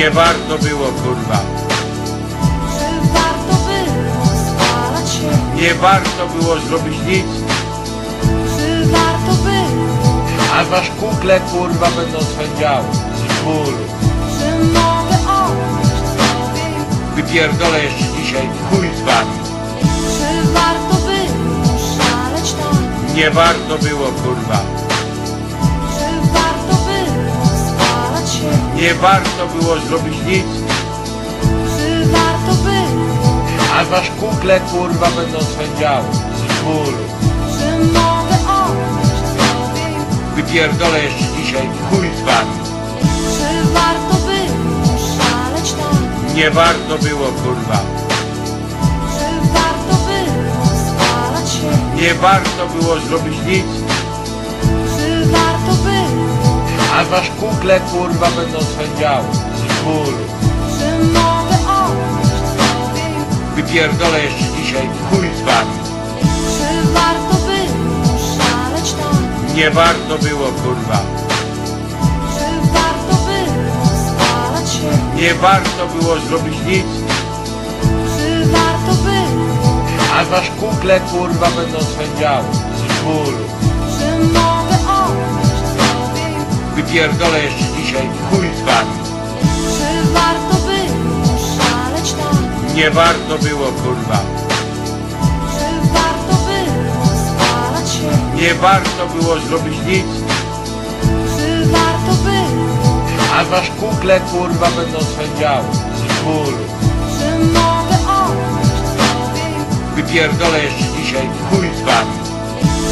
Nie warto było, kurwa. Czy warto było spalać się? Nie warto było zrobić nic. Czy warto było? A wasz kukle, kurwa, będą swędziały. Z bólu. Czy mogę odejść sobie? Wypierdolę jeszcze dzisiaj chuj z wami. Czy warto było szaleć tak? Nie warto było, kurwa. Nie warto było zrobić nic. Czy warto było? A wasz kukle, kurwa, będą swędziały. Z bólu. Czy mogę odejść sobie? Wypierdolę jeszcze dzisiaj chuj z wami. Czy warto było szaleć tak? Nie warto było, kurwa. Czy warto było spalać się? Nie warto było zrobić nic. Było? A wasz kukle, kurwa, będą swędziały. Z bólu. Wypierdolę jeszcze dzisiaj chuj z wami. Czy warto było szaleć tak? Nie warto było, kurwa. Czy warto było spalać się? Nie warto było zrobić nic. Czy warto było? A wasz kukle, kurwa, będą swędziały. Z bólu. Wypierdolę jeszcze dzisiaj wami. Czy warto było szaleć tak? Nie warto było, kurwa. Czy warto było spalać się? Nie warto było zrobić nic. Czy warto było? A wasz kukle, kurwa, będą swędziały. Z bólu. Czy mogę odejść sobie? Wypierdolę jeszcze dzisiaj chuj z wami.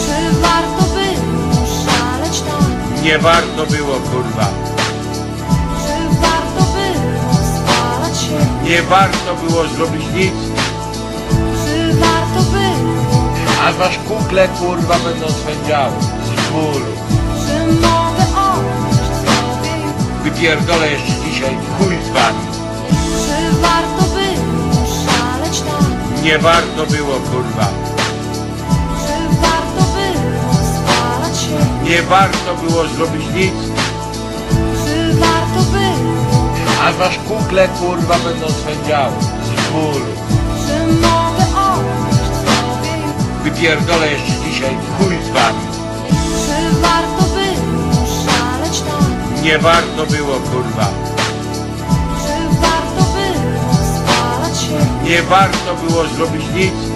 Czy warto? Nie warto było, kurwa. Czy warto było spalać się? Nie warto było zrobić nic. Czy warto było? A wasz kukle, kurwa, będą swędziały. Z bólu. Czy mogę odejść sobie? Wypierdolę jeszcze dzisiaj chuj z wami. Czy warto było szaleć tak? Nie warto było, kurwa. Nie warto było zrobić nic. Czy warto było? A wasz kukle, kurwa, będą swędziały. Z bólu. Czy mogę odejść sobie? Wypierdolę jeszcze dzisiaj chuj z wami. Czy warto było szaleć tak? Nie warto było, kurwa. Czy warto było spalać się? Nie warto było zrobić nic.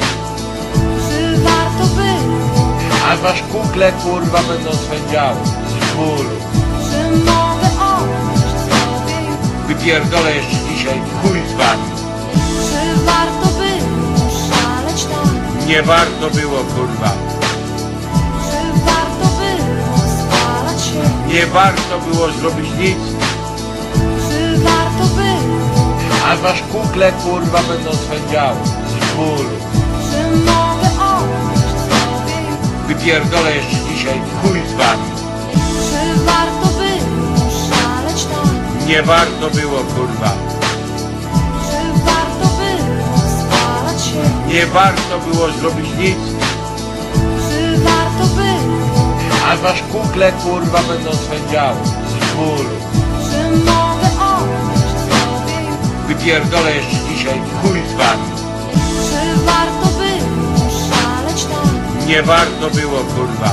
A wasz kukle, kurwa, będą swędziały. Z bólu. Wypierdolę jeszcze dzisiaj chuj z wami. Czy warto było szaleć tak? Nie warto było, kurwa. Czy warto było spalać się? Nie warto było zrobić nic. Czy warto było? A wasz kukle, kurwa, będą swędziały. Z bólu. Wypierdolę jeszcze dzisiaj wami. Czy warto było szaleć tak? Nie warto było, kurwa. Czy warto było spalać się? Nie warto było zrobić nic. Czy warto było? A wasz kukle, kurwa, będą swędziały. Z bólu. Czy mogę odejść sobie? Wypierdolę jeszcze dzisiaj wami. Czy warto? Nie warto było, kurwa.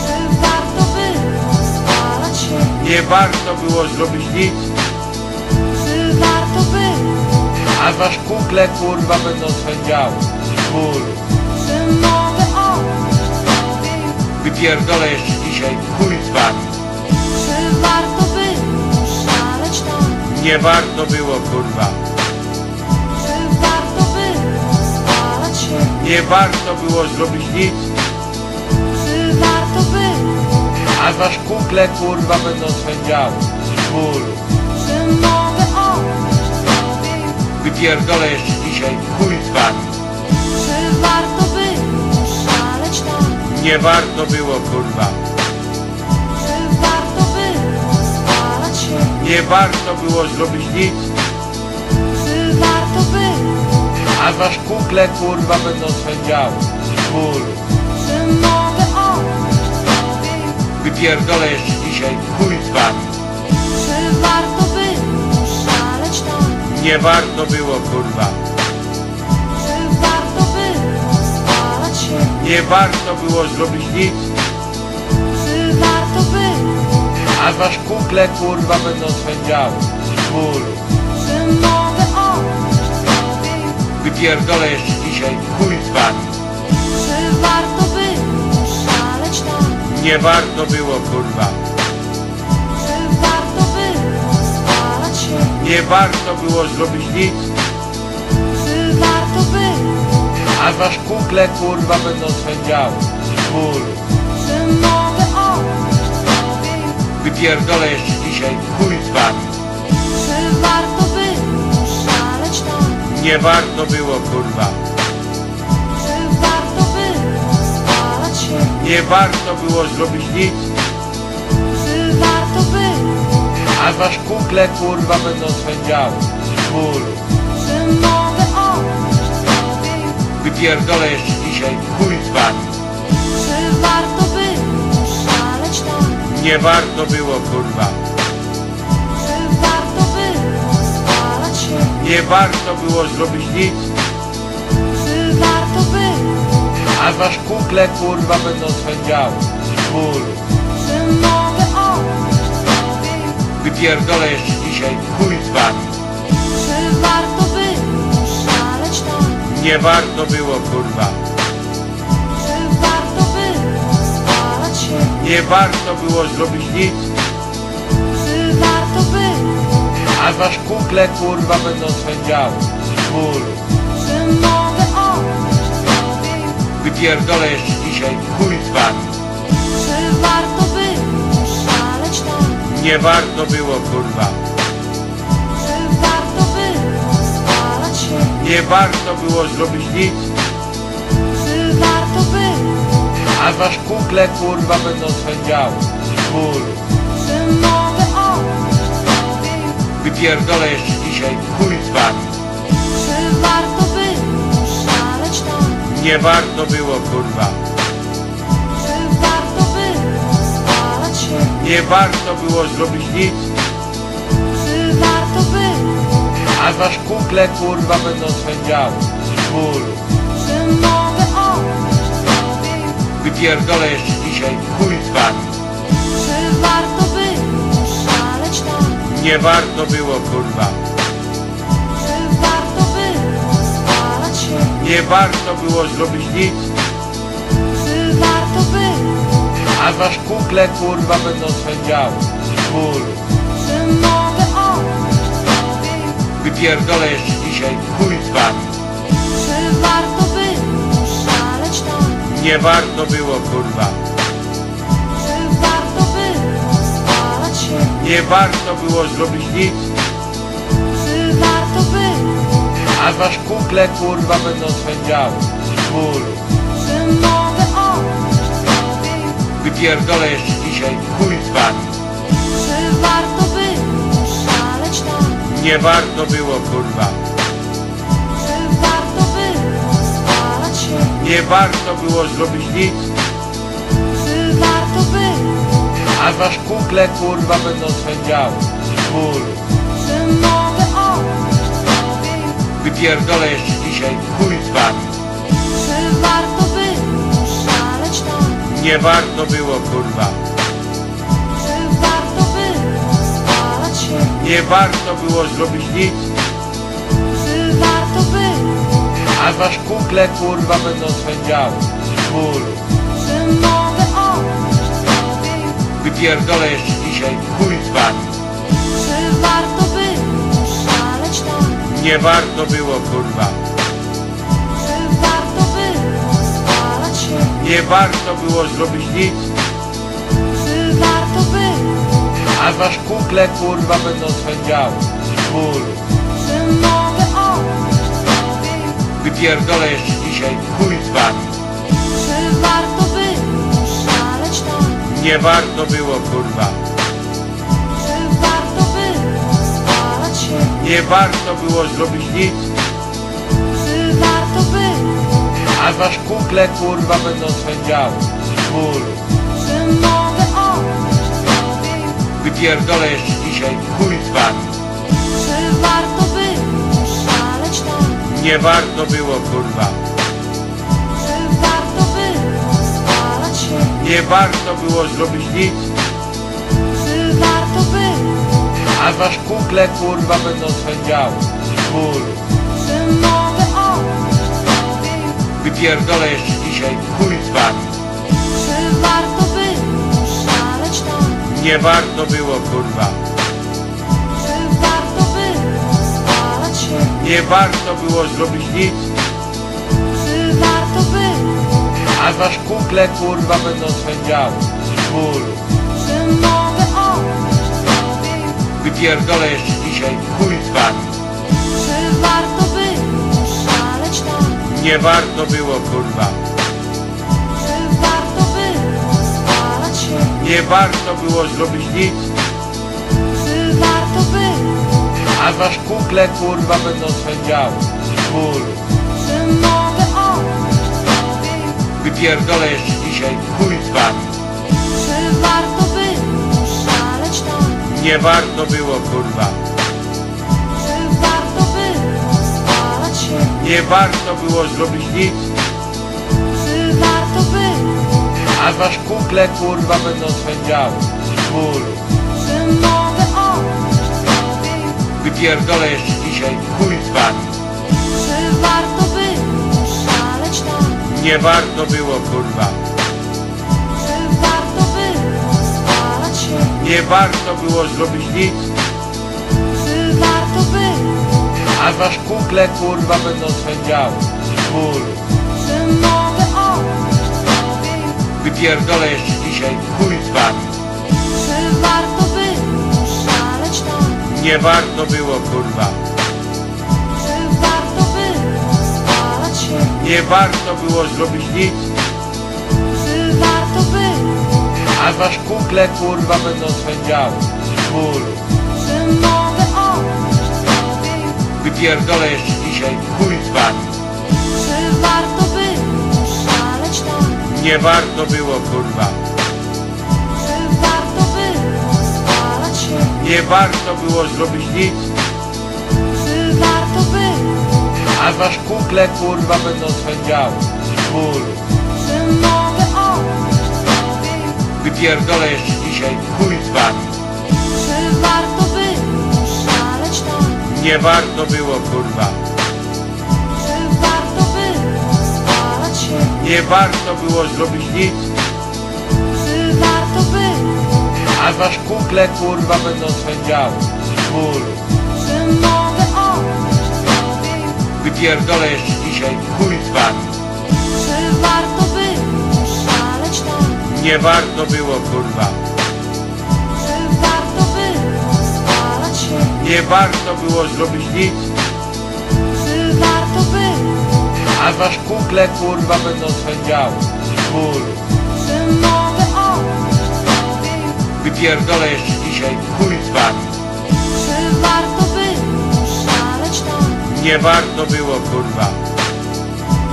Czy warto było spalać się? Nie warto było zrobić nic. Czy warto było? A wasz kukle, kurwa, będą swędziały. Z bólu. Czy mogę odejść sobie? Wypierdolę jeszcze dzisiaj chuj z wami. Czy warto było szaleć tak? Nie warto było, kurwa. Nie warto było zrobić nic. Czy warto było? A wasz kukle, kurwa, będą swędziały. Z bólu. Czy mogę odejść sobie? Wypierdolę jeszcze dzisiaj chuj z wami. Czy warto było szaleć tak? Nie warto było, kurwa. Czy warto było spalać się? Nie warto było zrobić nic. Było? A wasz kukle, kurwa, będą swędziały. Z bólu. Czy mogę odejść sobie? Wypierdolę jeszcze dzisiaj chuj z wami. Czy warto było Nie warto było, kurwa. Czy warto było spalać się? Nie warto było zrobić nic, Czy warto było? a wasz kukle, kurwa, będą swędziały. Z bólu. Wypierdolę jeszcze dzisiaj, chuj z wami. Czy warto było szaleć tak? Nie warto było, kurwa. Czy warto było spalać się? Nie warto było zrobić nic, Czy warto było? a wasz kukle, kurwa, będą swędziały. Z bólu. Czy mogę odejść sobie? Wypierdolę jeszcze dzisiaj, chuj Nie warto było, kurwa. Czy warto było spalać się? Nie warto było zrobić nic, Czy warto było? a wasz kukle, kurwa, będą swędziały. Z bólu. Czy mogę odejść sobie? Wypierdolę jeszcze dzisiaj, chuj z wami. Czy warto było szaleć tak? Nie warto było, kurwa. Nie warto było zrobić nic, Czy warto było? a wasz kukle, kurwa, będą swędziały. Z bólu. Czy mogę odejść sobie? Wypierdolę jeszcze dzisiaj, chuj z wami. Czy warto było szaleć tak? Nie warto było, kurwa. Czy warto było spalać się? Nie warto było zrobić nic, a wasz kukle, kurwa, będą swędziały. Z bólu. Czy mogę? Wypierdolę jeszcze dzisiaj, chuj z wami. Czy warto było? Nie warto było, kurwa. Czy warto było spalać się? Nie warto było zrobić nic, Czy warto było? a wasz kukle, kurwa, będą swędziały. Z bólu. Wypierdolę jeszcze dzisiaj, chuj wami. Czy warto było szaleć tak? Nie warto było, kurwa. Czy warto było spalać się? Nie warto było zrobić nic, Czy warto było? a wasz kukle, kurwa, będą swędziały. Z bólu. Czy mogę odejść sobie? Wypierdolę jeszcze dzisiaj, wami. Czy warto? Nie warto było, kurwa. Czy warto było spalać się? Nie warto było zrobić nic, Czy warto było? a wasz kukle, kurwa, będą swędziały. Z bólu. Czy mogę odejść sobie? Wypierdolę jeszcze dzisiaj, chuj z wami. Czy warto było szaleć tak? Nie warto było, kurwa. Nie warto było zrobić nic, Czy warto było? a wasz kukle, kurwa, będą swędziały. Z bólu. Czy mogę odejść sobie? Wypierdolę jeszcze dzisiaj, chuj z wami. Czy warto było szaleć tak? Nie warto było, kurwa. Czy warto było spalać się? Nie warto było zrobić nic, było? a wasz kukle, kurwa, będą swędziały. Z bólu. Wypierdolę jeszcze dzisiaj, chuj z wami. Czy warto było szaleć tak? Nie warto było, kurwa. Czy warto było spalać się? Nie warto było zrobić nic, Czy warto było? a wasz kukle, kurwa, będą swędziały. Z bólu. Wypierdolę jeszcze dzisiaj, wami. Czy warto było szaleć tak? Nie warto było, kurwa. Czy warto było spalać się? Nie warto było zrobić nic, Czy warto było? a wasz kukle, kurwa, będą swędziały. Z bólu. Czy mogę odejść sobie? Wypierdolę jeszcze dzisiaj, chuj Nie warto było, kurwa. Czy warto było spalać się? Nie warto było zrobić nic, Czy warto było? a wasz kukle, kurwa, będą swędziały. Z bólu. Czy mogę odejść sobie? Wypierdolę jeszcze dzisiaj, chuj z wami. Czy warto było Nie warto było kurwa. Nie warto było zrobić nic. Czy warto było? A wasz kukle kurwa będą swędziały. Z bólu. Czy mogę odejść sobie już? Wypierdolę jeszcze dzisiaj chuj z wami. Czy warto było szaleć tak? Nie warto było kurwa. Czy warto było spalać się? Nie warto było zrobić nic. A wasz kukle kurwa będą swędziały. Z bólu. Czy mogę odejść sobie już? Wypierdolę jeszcze dzisiaj chuj z wami. Czy warto było szaleć tak? Nie warto było kurwa. Czy warto było spalać się? Nie warto było zrobić nic. Czy warto było? A wasz kukle kurwa będą swędziały. Z bólu. Już? Wypierdolę jeszcze dzisiaj wami. Czy warto było szaleć tak? Nie warto było kurwa. Czy warto było spalać się? Nie warto było zrobić nic. Czy warto było? A wasz kukle kurwa będą swędziały. Z bólu. Czy mogę odejść sobie? Wypierdolę jeszcze dzisiaj chuj Nie warto było kurwa. Czy warto było spalać się? Nie warto było zrobić nic. Czy warto było? A wasz kukle kurwa będą swędziały. Z bólu. Czy mogę odejść sobie już? Wypierdolę jeszcze dzisiaj chuj z wami. Czy warto było szaleć tak? Nie warto było kurwa. Nie warto było zrobić nic. Czy warto było? A wasz kukle kurwa będą swędziały. Z bólu. Czy mogę odejść sobie? Wypierdolę jeszcze dzisiaj chuj z wami. Czy warto było szaleć tak? Nie warto było kurwa. Czy warto było spalać się? Nie warto było zrobić nic. Było? A wasz kukle kurwa będą swędziały. Z bólu. Wypierdolę jeszcze dzisiaj chuj z wami. Czy warto było szaleć tak? Nie warto było kurwa. Czy warto było spalać się? Nie warto było zrobić nic. Czy warto było? A wasz kukle kurwa będą swędziały. Z bólu. Jeszcze dzisiaj wami. Czy warto było szaleć tak? Nie warto było kurwa. Czy warto było spalać się? Nie warto było zrobić nic. Czy warto było? A wasz kukle kurwa będą swędziały. Z bólu. Czy mogę odejść sobie? Wypierdolę jeszcze dzisiaj chuj Nie warto było kurwa.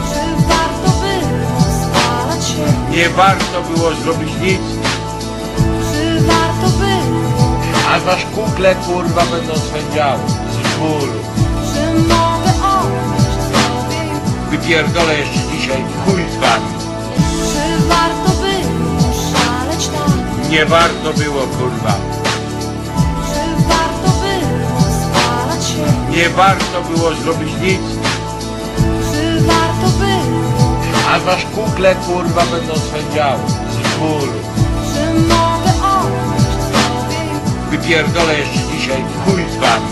Czy warto było spalać się? Nie warto było zrobić nic. Czy warto było? A wasz kukle kurwa będą swędziały. Z bólu. Czy mogę odejść sobie? Wypierdolę jeszcze dzisiaj chuj z wami. Czy warto było szaleć tak? Nie warto było kurwa. Nie warto było zrobić nic. Czy warto było? A wasz kukle kurwa będą swędziały. Z bólu. Czy mogę odejść sobie już? Wypierdolę jeszcze dzisiaj chuj z wami.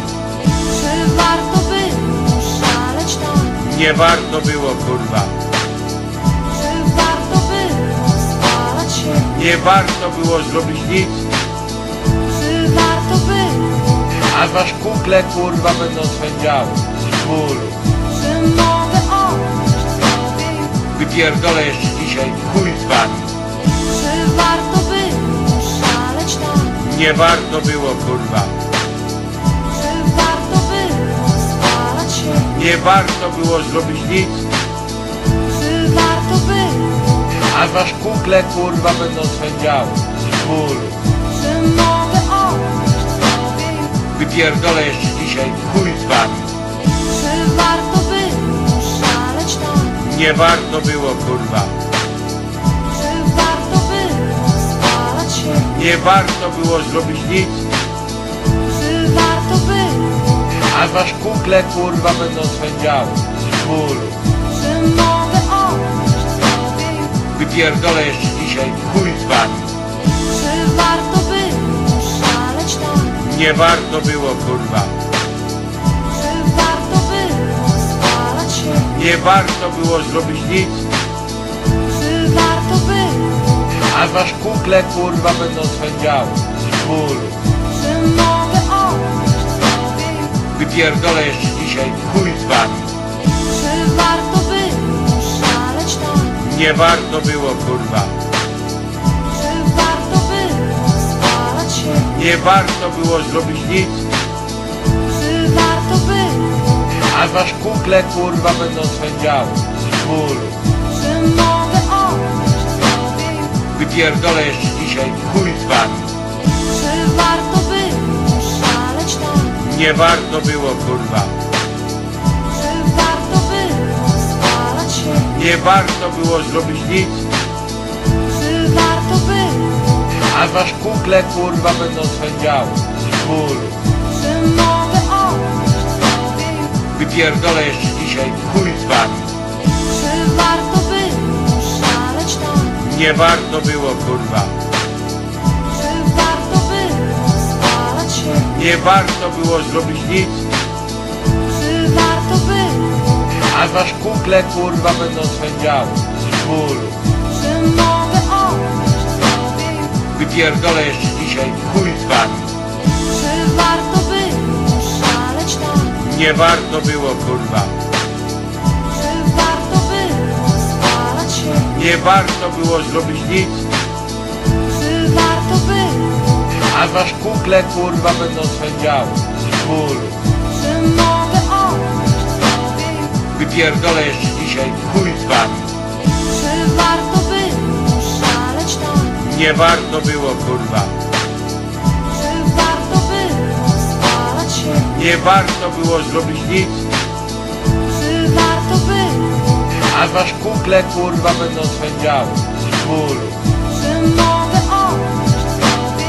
Czy warto było szaleć tak? Nie warto było kurwa. Czy warto było spalać się? Nie warto było zrobić nic. A wasz kukle kurwa będą swędziały. Z bólu. Wypierdolę jeszcze dzisiaj chuj z wami. Czy warto było szaleć tak? Nie warto było kurwa. Czy warto było spalać się? Nie warto było zrobić nic. Czy warto było? A wasz kukle kurwa będą swędziały. Z bólu. Wypierdolę jeszcze dzisiaj wami. Czy warto było Nie warto było kurwa. Czy warto było spalać się? Nie warto było zrobić nic. Czy warto było? A wasz kukle kurwa będą swędziały. Z bólu. Czy mogę odejść sobie? Wypierdolę jeszcze dzisiaj wami. Czy warto szaleć tak? Nie warto było kurwa. Czy warto było spalać się? Nie warto było zrobić nic. Czy warto było? A wasz kukle kurwa będą swędziały. Z bólu. Czy mogę odejść sobie? Wypierdolę jeszcze dzisiaj chuj z wami. Czy warto było szaleć tak? Nie warto było kurwa. Nie warto było zrobić nic. Czy warto było? A wasz kukle kurwa będą swędziały. Z bólu. Czy mogę odejść sobie już? Wypierdolę jeszcze dzisiaj chuj z wami. Czy warto było szaleć tak? Nie warto było kurwa. Czy warto było spalać się? Nie warto było zrobić nic. Było? A wasz kukle kurwa będą swędziały. Z bólu. Wypierdolę jeszcze dzisiaj chuj z wami. Czy warto było szaleć tak? Nie warto było kurwa. Czy warto było spalać się? Nie warto było zrobić nic. Czy warto było? A wasz kukle kurwa będą swędziały. Z bólu. Wypierdolę jeszcze dzisiaj chuj z. Czy warto było szaleć tak? Nie warto było kurwa. Czy warto było spalać się? Nie warto było zrobić nic. Czy warto było? A wasz kukle kurwa będą swędziały. Z bólu. Czy mogę odejść sobie? Wypierdolę jeszcze dzisiaj chuj z. Czy warto? Nie warto było kurwa. Czy warto było spalać się? Nie warto było zrobić nic. Czy warto było? A wasz kukle kurwa będą swędziały. Z bólu. Czy mogę odejść sobie?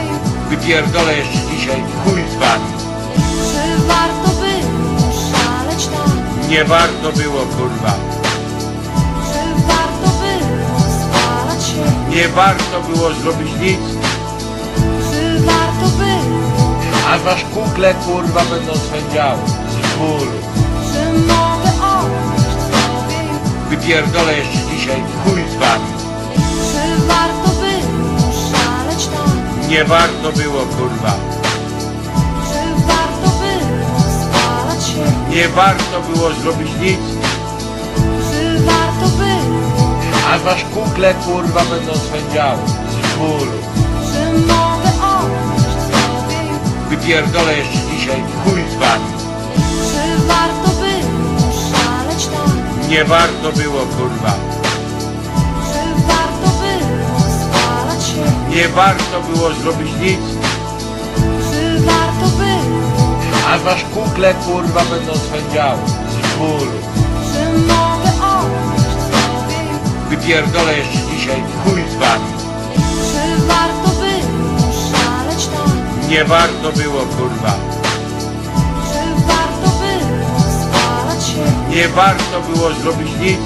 Wypierdolę jeszcze dzisiaj chuj z wami. Czy warto było szaleć tak? Nie warto było kurwa. Nie warto było zrobić nic. Czy warto było? A wasz kukle kurwa będą swędziały. Z bólu. Czy mogę odejść sobie już? Wypierdolę jeszcze dzisiaj chuj z wami. Czy warto było szaleć tak? Nie warto było kurwa. Czy warto było spalać się? Nie warto było zrobić nic. A wasz kukle kurwa będą swędziały. Z bólu. Wypierdolę jeszcze dzisiaj chuj z wami. Czy warto było szaleć tak? Nie warto było kurwa. Czy warto było spalać się? Nie warto było zrobić nic. Czy warto było? A wasz kukle kurwa będą swędziały. Z bólu. Wypierdolę jeszcze dzisiaj chuj z wami. Czy warto było szaleć tak? Nie warto było kurwa. Czy warto było spalać się? Nie warto było zrobić nic.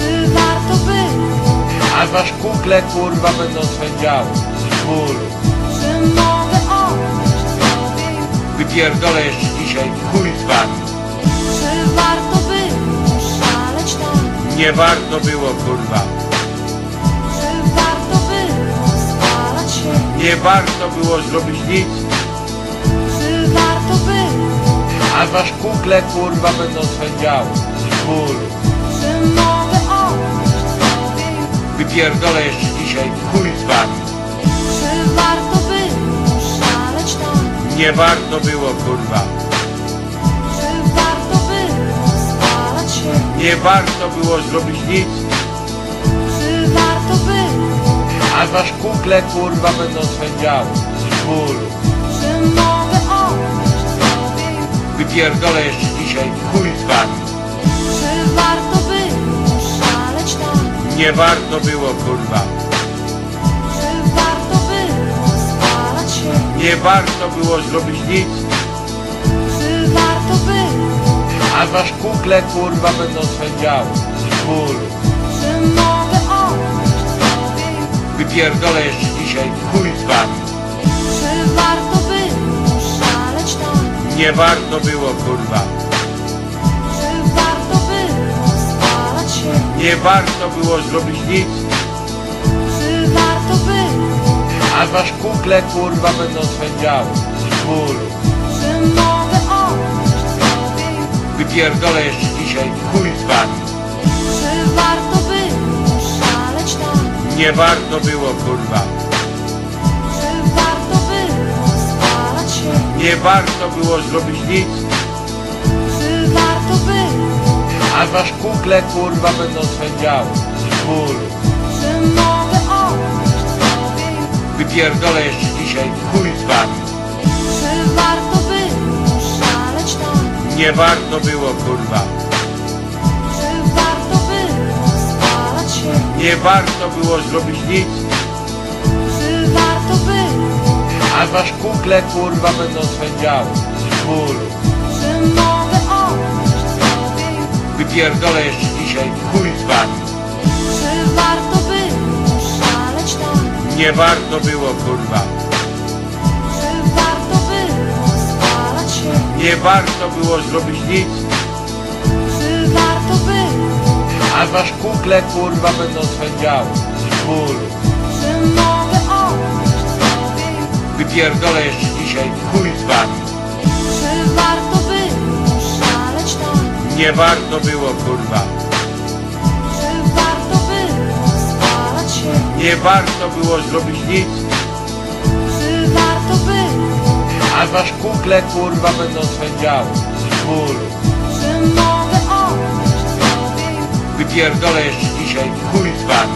Czy warto było? A wasz kukle kurwa będą swędziały. Z bólu. Czy mogę odejść sobie? Wypierdolę jeszcze dzisiaj chuj z wami. Czy warto? Nie warto było kurwa. Czy warto było spalać się? Nie warto było zrobić nic. Czy warto było? A wasz kukle kurwa będą swędziały. Z bólu. Czy mogę odejść sobie już? Wypierdolę jeszcze dzisiaj chuj z wami. Czy warto było szaleć tak? Nie warto było kurwa. Nie warto było zrobić nic. Czy warto było? A wasz kukle kurwa będą swędziały. Z bólu. Czy mogę odejść sobie? Wypierdolę jeszcze dzisiaj chuj z wami. Czy warto było Nie warto było kurwa. Czy warto było spalać się? Nie warto było zrobić nic, było? a wasz kukle kurwa będą swędziały. Z bólu. Czy mogę odejść sobie już? Wypierdolę jeszcze dzisiaj chuj z wami. Czy warto było szaleć tak? Nie warto było kurwa. Czy warto było spalać się? Nie warto było zrobić nic, Czy warto było? a wasz kukle kurwa będą swędziały. Z bólu. Już? Wypierdolę jeszcze dzisiaj chuj z wami. Czy warto było szaleć tak? Nie warto było kurwa. Czy warto było spalać się? Nie warto było zrobić nic, Czy warto było? a wasz kukle kurwa będą swędziały. Z bólu. Czy mogę odejść sobie już? Wypierdolę jeszcze dzisiaj chuj Nie warto było kurwa. Czy warto było spalać się? Nie warto było zrobić nic, Czy warto było? a wasz kukle kurwa będą swędziały. Z bólu. Czy mogę odejść sobie? Wypierdolę jeszcze dzisiaj chuj z wami. Czy warto było szaleć tak? Nie warto było kurwa. Nie warto było zrobić nic, Czy warto było? a wasz kukle kurwa będą swędziały. Z bólu. Czy mogę odejść sobie już? Wypierdolę jeszcze dzisiaj chuj z wami. Czy warto było szaleć tak? Nie warto było kurwa. Czy warto było spalać się? Nie warto było zrobić nic, a wasz kukle kurwa będą swędziały. Z bólu. Czy mogę? Wypierdolę jeszcze dzisiaj chuj z wami.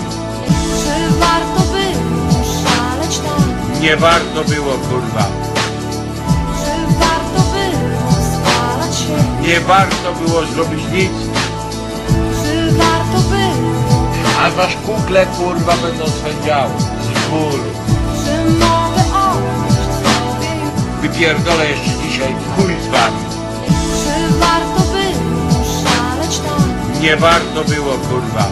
Czy warto było? Nie warto było kurwa. Czy warto było spalać się? Nie warto było zrobić nic, Czy warto było? a wasz kukle kurwa będą swędziały. Z bólu. Wypierdolę jeszcze dzisiaj chuj z wami. Czy warto było szaleć tak? Nie warto było kurwa.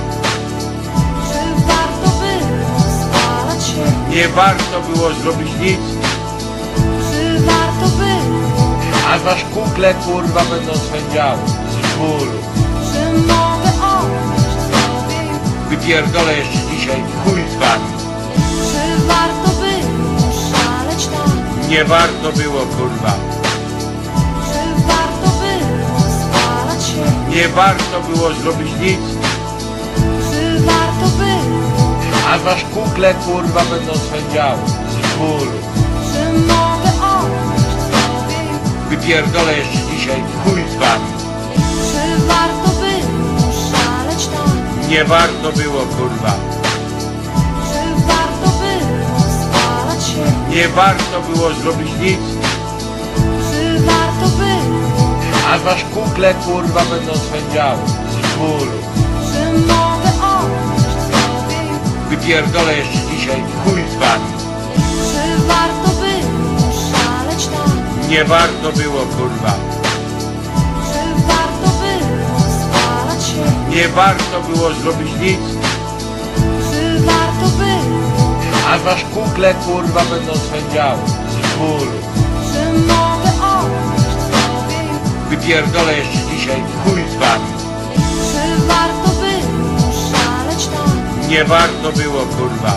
Czy warto było spalać się? Nie warto było zrobić nic, Czy warto było? a wasz kukle kurwa będą swędziały. Z bólu. Czy mogę odejść sobie? Wypierdolę jeszcze dzisiaj chuj z wami. Czy warto? Nie warto było kurwa. Czy warto było spalać się? Nie warto było zrobić nic, Czy warto było? a wasz kukle kurwa będą swędziały. Z bólu. Czy mogę odejść sobie już? Wypierdolę jeszcze dzisiaj chuj z wami. Czy warto było szaleć tak? Nie warto było kurwa. Nie warto było zrobić nic, Czy warto było? a wasz kukle kurwa będą swędziały. Z bólu. Czy mogę odejść sobie? Wypierdolę jeszcze dzisiaj chuj z wami. Czy warto było szaleć tak? Nie warto było kurwa. Czy warto było spalać się? Nie warto było zrobić nic, było? a wasz kukle kurwa będą swędziały. Z bólu. Wypierdolę jeszcze dzisiaj chuj z wami. Czy warto było szaleć tak? Nie warto było kurwa.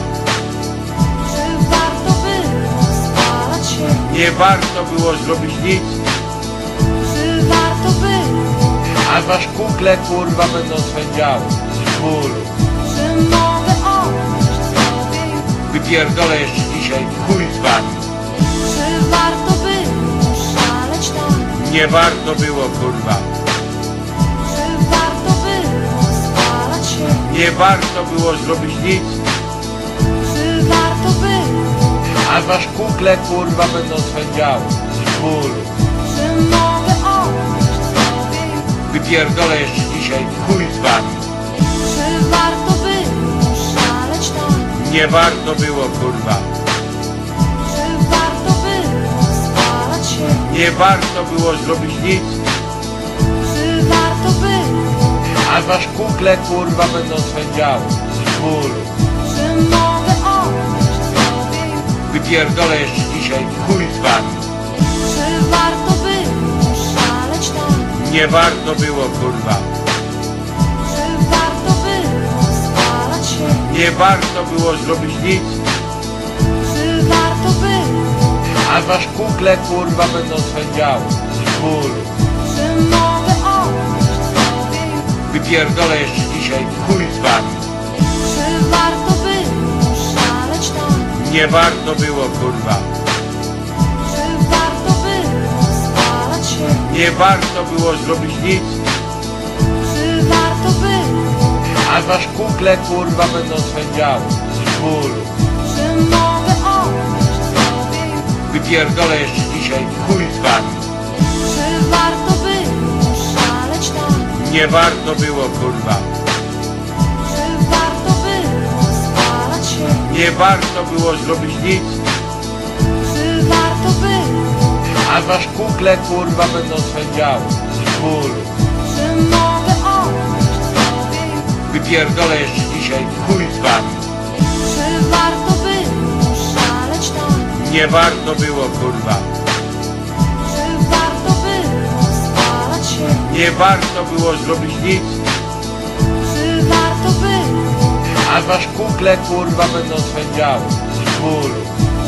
Czy warto było spalać się? Nie warto było zrobić nic, Czy warto było? a wasz kukle kurwa będą swędziały. Z bólu. Już? Wypierdolę jeszcze dzisiaj wami. Czy warto było szaleć tak? Nie warto było kurwa. Czy warto było spalać się? Nie warto było zrobić nic, Czy warto było? a wasz kukle kurwa będą swędziały. Z bólu. Czy mogę odejść sobie? Wypierdolę jeszcze dzisiaj chuj Nie warto było, kurwa. Czy warto było spalać się? Nie warto było zrobić nic, Czy warto było? a wasz kukle, kurwa, będą swędziały. Z bólu. Czy mogę odejść sobie już? Wypierdolę jeszcze dzisiaj, chuj z wami. Czy warto było szaleć tak? Nie warto było, kurwa. Nie warto było zrobić nic, Czy warto było? a wasz kukle, kurwa, będą swędziały. Z bólu. Czy mogę odejść sobie już? Wypierdolę jeszcze dzisiaj, chuj z wami. Czy warto było szaleć tak? Nie warto było, kurwa. Czy warto było spalać się? Nie warto było zrobić nic, a wasz kukle, kurwa, będą swędziały. Z bólu. Czy mogę odejść sobie już? Wypierdolę jeszcze dzisiaj, chuj z wami. Czy warto było szaleć tak? Nie warto było, kurwa. Czy warto było spalać się? Nie warto było zrobić nic, Czy warto było? a wasz kukle, kurwa, będą swędziały. Z bólu. Wypierdolę jeszcze dzisiaj, chuj wami. Czy warto było szaleć tak? Nie warto było, kurwa. Czy warto było spalać się? Nie warto było zrobić nic, Czy warto było? a wasz kukle, kurwa, będą swędziały. Z bólu.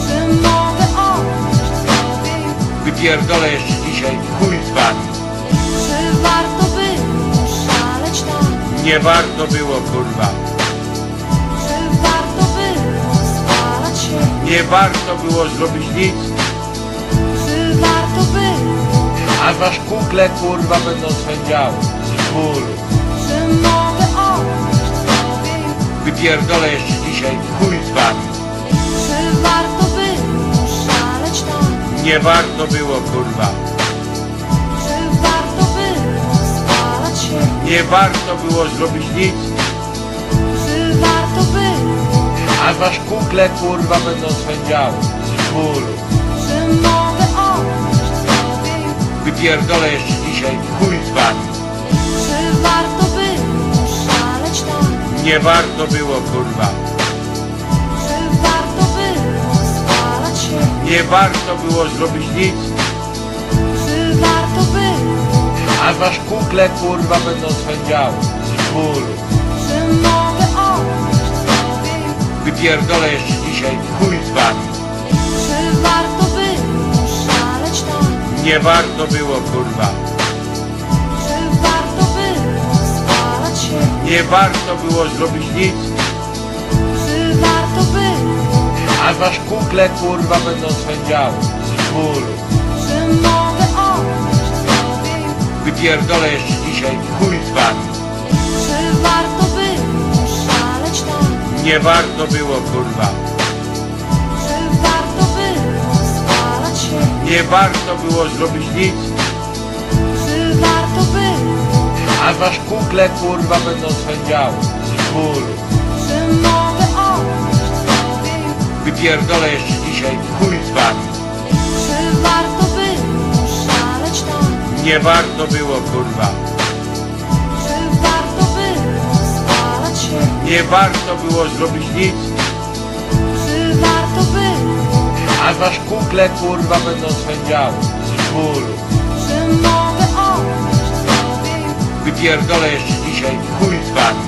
Czy mogę odejść sobie? Wypierdolę jeszcze dzisiaj, chuj Nie warto było, kurwa. Czy warto było spalać się? Nie warto było zrobić nic, Czy warto było? a wasz kukle, kurwa, będą swędziały. Z bólu. Czy mogę odejść sobie już? Wypierdolę jeszcze dzisiaj, chuj z wami. Czy warto było szaleć tak? Nie warto było, kurwa. Nie warto było zrobić nic, Czy warto było? a wasz kukle, kurwa, będą swędziały. Z bólu. Czy mogę odejść sobie? Wypierdolę jeszcze dzisiaj, chuj z wami. Czy warto było szaleć tak? Nie warto było, kurwa. Czy warto było spalać się? Nie warto było zrobić nic, było? a wasz kukle, kurwa, będą swędziały. Z bólu. Wypierdolę jeszcze dzisiaj, chuj z wami. Czy warto było szaleć tak? Nie warto było, kurwa. Czy warto było spalać się? Nie warto było zrobić nic, Czy warto było? a wasz kukle, kurwa, będą swędziały. Z bólu. Jeszcze dzisiaj, wami. Czy warto było szaleć tak? Nie warto było, kurwa. Czy warto było spalać się? Nie warto było zrobić nic, Czy warto było? a wasz kukle, kurwa, będą swędziały. Z bólu. Czy mogę odejść sobie? Wypierdolę jeszcze dzisiaj, chuj Nie warto było, kurwa. Czy warto było spalać się? Nie warto było zrobić nic, Czy warto było? a wasz kukle, kurwa, będą swędziały. Z bólu. Czy mogę odejść sobie? Wypierdolę jeszcze dzisiaj, chuj z wami.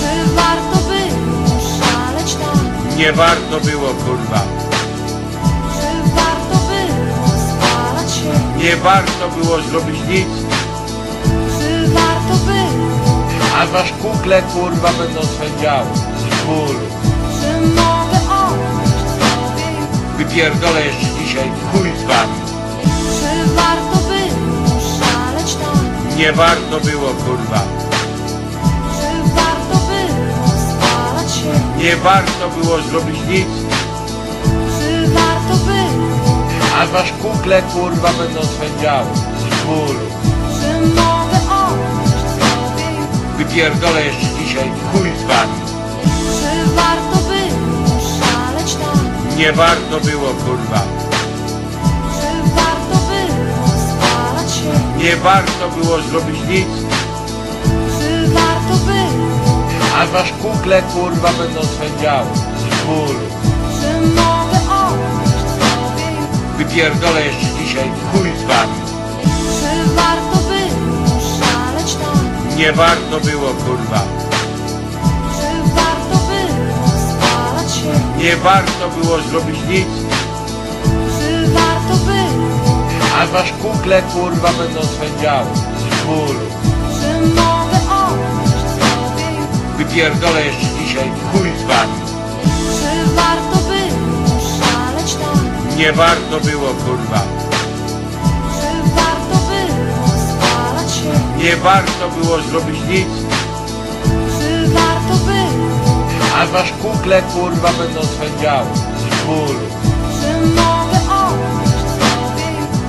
Czy warto było szaleć tak? Nie warto było, kurwa. Nie warto było zrobić nic, Czy warto było? a wasz kukle, kurwa, będą swędziały. Z bólu. Czy mogę odejść sobie już? Wypierdolę jeszcze dzisiaj, chuj z wami. Czy warto było szaleć tak? Nie warto było, kurwa. Czy warto było spalać się? Nie warto było zrobić nic, a wasz kukle, kurwa, będą swędziały. Z bólu. Wypierdolę jeszcze dzisiaj, chuj z wami. Czy warto było Nie warto było kurwa. Czy warto było spalać się? Nie warto było zrobić nic. Czy warto było? A wasz kukle kurwa będą swędziały. Z bólu. Już? Wypierdolę jeszcze dzisiaj wami. Czy warto było szaleć tak? Nie warto było kurwa. Czy warto było spalać się? Nie warto było zrobić nic. Czy warto było? A wasz kukle kurwa będą swędziały. Z bólu. Czy mogę odejść sobie? Wypierdolę jeszcze dzisiaj wami. Czy warto? Nie warto było kurwa. Czy warto było spalać się? Nie warto było zrobić nic. Czy warto było? A wasz kukle kurwa będą swędziały. Z bólu. Czy mogę odejść sobie?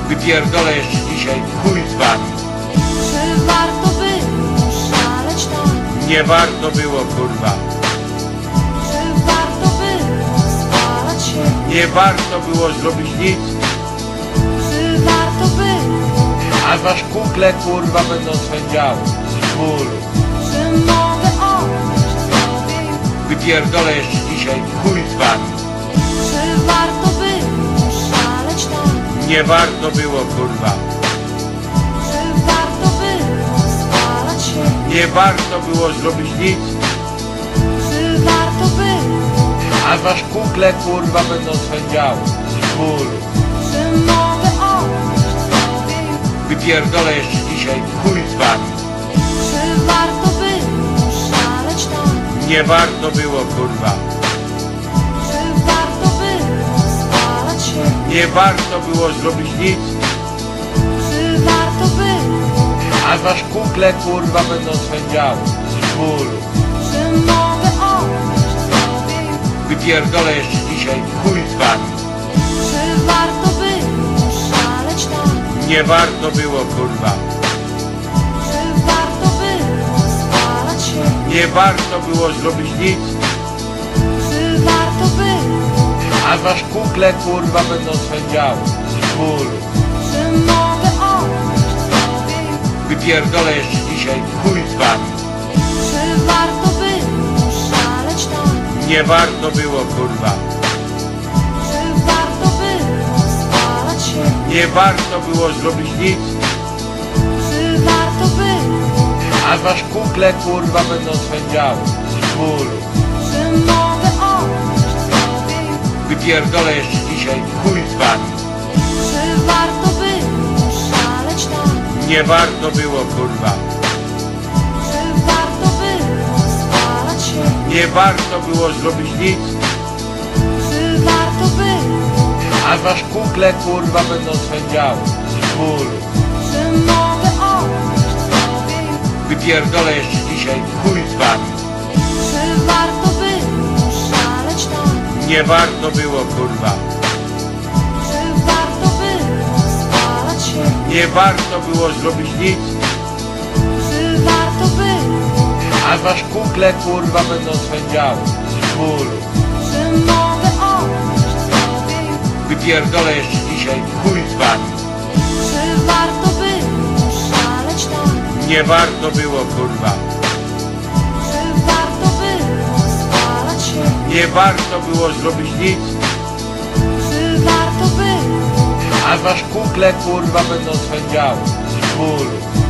Wypierdolę jeszcze dzisiaj chuj z wami. Czy warto było szaleć tak? Nie warto było kurwa. Nie warto było zrobić nic. Czy warto było? A wasz kukle kurwa będą swędziały. Z bólu. Czy mogę odejść sobie już? Wypierdolę jeszcze dzisiaj chuj z wami. Czy warto było szaleć tak? Nie warto było kurwa. Czy warto było spalać się? Nie warto było zrobić nic. Było? A wasz kukle kurwa będą swędziały. Z bólu. Wypierdolę jeszcze dzisiaj chuj z wami. Czy warto było szaleć tak? Nie warto było kurwa. Czy warto było spalać się? Nie warto było zrobić nic. Czy warto było? A wasz kukle kurwa będą swędziały. Z bólu. Już? Wypierdolę jeszcze dzisiaj wami. Czy warto było szaleć tak? Nie warto było kurwa. Czy warto było spalać się? Nie warto było zrobić nic. Czy warto było? A wasz kukle kurwa będą swędziały. Z bólu. Czy mogę odejść sobie już? Wypierdolę jeszcze dzisiaj chuj Nie warto było kurwa. Czy warto było spalać się? Nie warto było zrobić nic. Czy warto było? A wasz kukle kurwa będą swędziały. Z bólu. Czy mogę odejść sobie? Wypierdolę jeszcze dzisiaj chuj z wami. Czy warto było szaleć tak? Nie warto było kurwa. Nie warto było zrobić nic. Czy warto było? A wasz kukle kurwa będą swędziały. Z bólu. Czy mogę odejść sobie już? Wypierdolę jeszcze dzisiaj chuj z wami. Czy warto było szaleć tak? Nie warto było kurwa. Czy warto było spalać się? Nie warto było zrobić nic. A wasz kukle kurwa będą swędziały. Z bólu. Wypierdolę jeszcze dzisiaj chuj z wami. Czy warto było szaleć tak? Nie warto było kurwa. Czy warto było spalać się? Nie warto było zrobić nic. Czy warto było? A wasz kukle kurwa będą swędziały. Z bólu.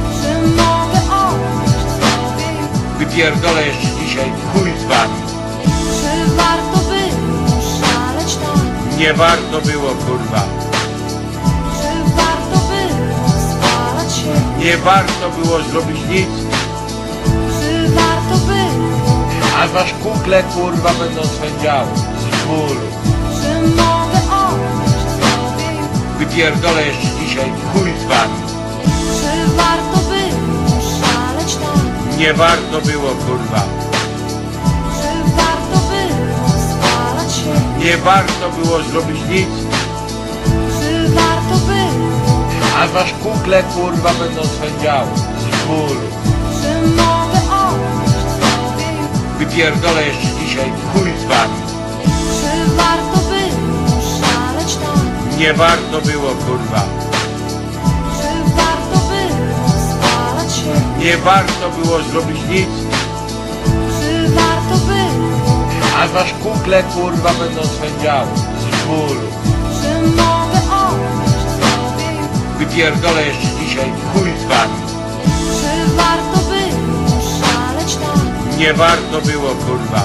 Wypierdolę jeszcze dzisiaj chuj z wami. Czy warto było szaleć tak? Nie warto było kurwa. Czy warto było spalać się? Nie warto było zrobić nic. Czy warto było? A wasz kukle kurwa będą swędziały. Z bólu. Czy mogę odejść sobie? Wypierdolę jeszcze dzisiaj chuj z wami. Czy warto? Nie warto było kurwa. Czy warto było spalać się? Nie warto było zrobić nic. Czy warto było? A wasz kukle kurwa będą swędziały. Z bólu. Czy mogę odejść sobie już? Wypierdolę jeszcze dzisiaj chuj z wami. Czy warto było Nie warto było, kurwa. Nie warto było zrobić nic, Czy warto było? a wasz kukle, kurwa, będą swędziały. Z bólu. Czy mogę odejść sobie? Wypierdolę jeszcze dzisiaj, chuj z wami. Czy warto było szaleć tak? Nie warto było, kurwa.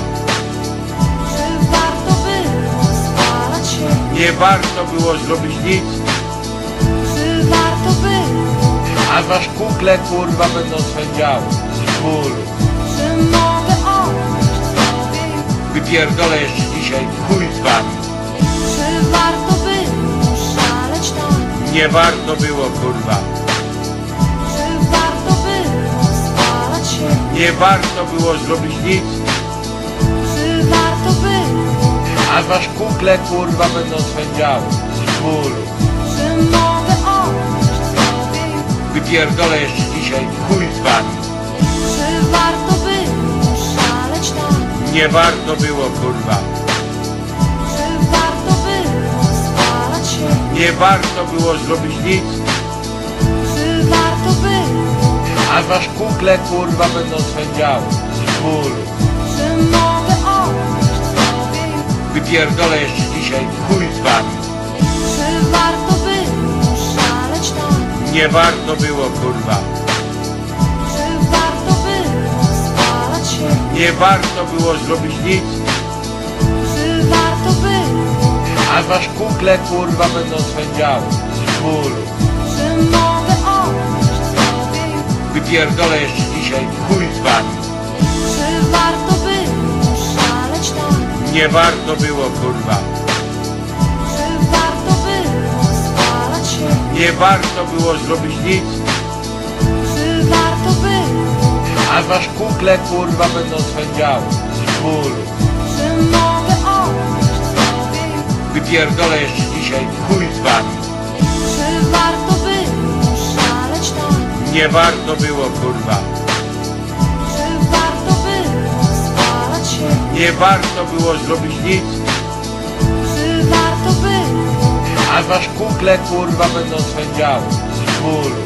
Czy warto było spalać się? Nie warto było zrobić nic, było? a wasz kukle, kurwa, będą swędziały. Z bólu. Czy mogę odejść sobie już? Wypierdolę jeszcze dzisiaj, chuj z wami. Czy warto było szaleć tak? Nie warto było, kurwa. Czy warto było spalać się? Nie warto było zrobić nic, Czy warto było? a wasz kukle, kurwa, będą swędziały. Z bólu. Już? Wypierdolę jeszcze dzisiaj, chuj z wami. Czy warto było szaleć tak? Nie warto było, kurwa. Czy warto było spalać się? Nie warto było zrobić nic, Czy warto było? a wasz kukle, kurwa, będą swędziały. Z bólu. Czy mogę odejść sobie już? Wypierdolę jeszcze dzisiaj, chuj Nie warto było, kurwa. Czy warto było spalać się? Nie warto było zrobić nic, Czy warto było? a wasz kukle, kurwa, będą swędziały. Z bólu. Czy mogę odejść sobie? Wypierdolę jeszcze dzisiaj, chuj z wami. Czy warto było szaleć tak? Nie warto było, kurwa. Nie warto było zrobić nic, Czy warto było? a wasz kukle, kurwa, będą swędziały. Z bólu. Czy mogę odejść sobie już? Wypierdolę jeszcze dzisiaj, chuj z wami. Czy warto było szaleć tak? Nie warto było, kurwa. Czy warto było spalać się? Nie warto było zrobić nic, a wasz kukle, kurwa, będą swędziały. Z bólu.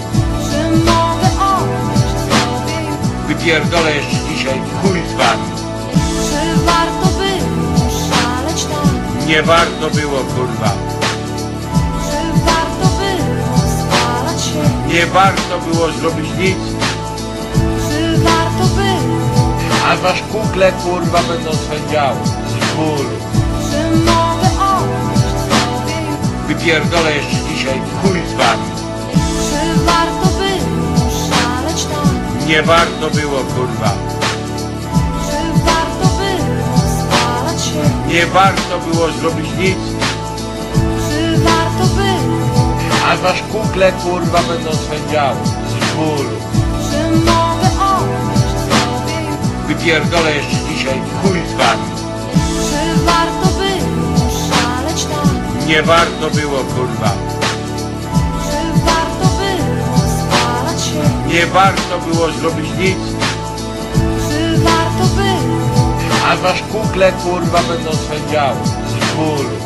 Czy mogę? Wypierdolę jeszcze dzisiaj, chuj z wami. Czy warto było? Nie warto było, kurwa. Czy warto było spalać się? Nie warto było zrobić nic, Czy warto było? a wasz kukle, kurwa, będą swędziały. Z bólu. Już? Wypierdolę jeszcze dzisiaj, wami. Czy warto było szaleć tak? Nie warto było, kurwa. Czy warto było spalać się? Nie warto było zrobić nic, Czy warto było? a wasz kukle, kurwa, będą swędziały. Z bólu. Czy mogę odejść sobie? Wypierdolę jeszcze dzisiaj, chuj Nie warto było, kurwa. Czy warto było spalać się? Nie warto było zrobić nic, Czy warto było? a wasz kukle, kurwa, będą swędziały. Z bólu.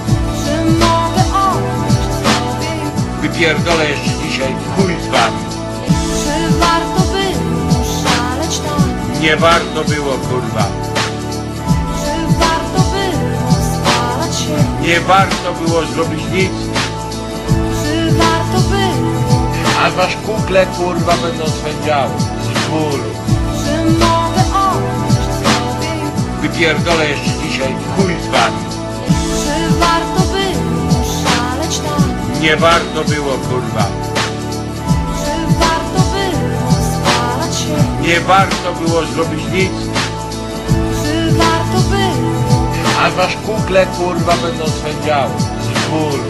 Czy mogę odejść sobie już? Wypierdolę jeszcze dzisiaj, chuj z wami. Czy warto było szaleć tak? Nie warto było, kurwa. Nie warto było zrobić nic, Czy warto było? a wasz kukle, kurwa, będą swędziały. Z bólu. Czy mogę odejść sobie? Wypierdolę jeszcze dzisiaj, chuj z wami. Czy warto było szaleć tak? Nie warto było, kurwa. Czy warto było spalać się? Nie warto było zrobić nic, było? a wasz kukle, kurwa, będą swędziały. Z bólu.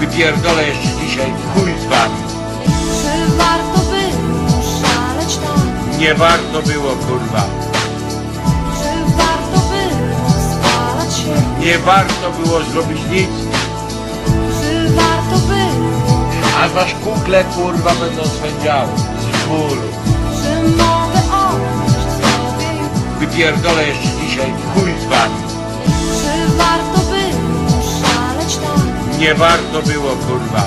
Wypierdolę jeszcze dzisiaj, chuj z wami. Czy warto było szaleć tak? Nie warto było, kurwa. Czy warto było spalać się? Nie warto było zrobić nic, Czy warto było? a wasz kukle, kurwa, będą swędziały. Z bólu. Wypierdolę jeszcze dzisiaj, wami. Czy warto było Nie warto było kurwa.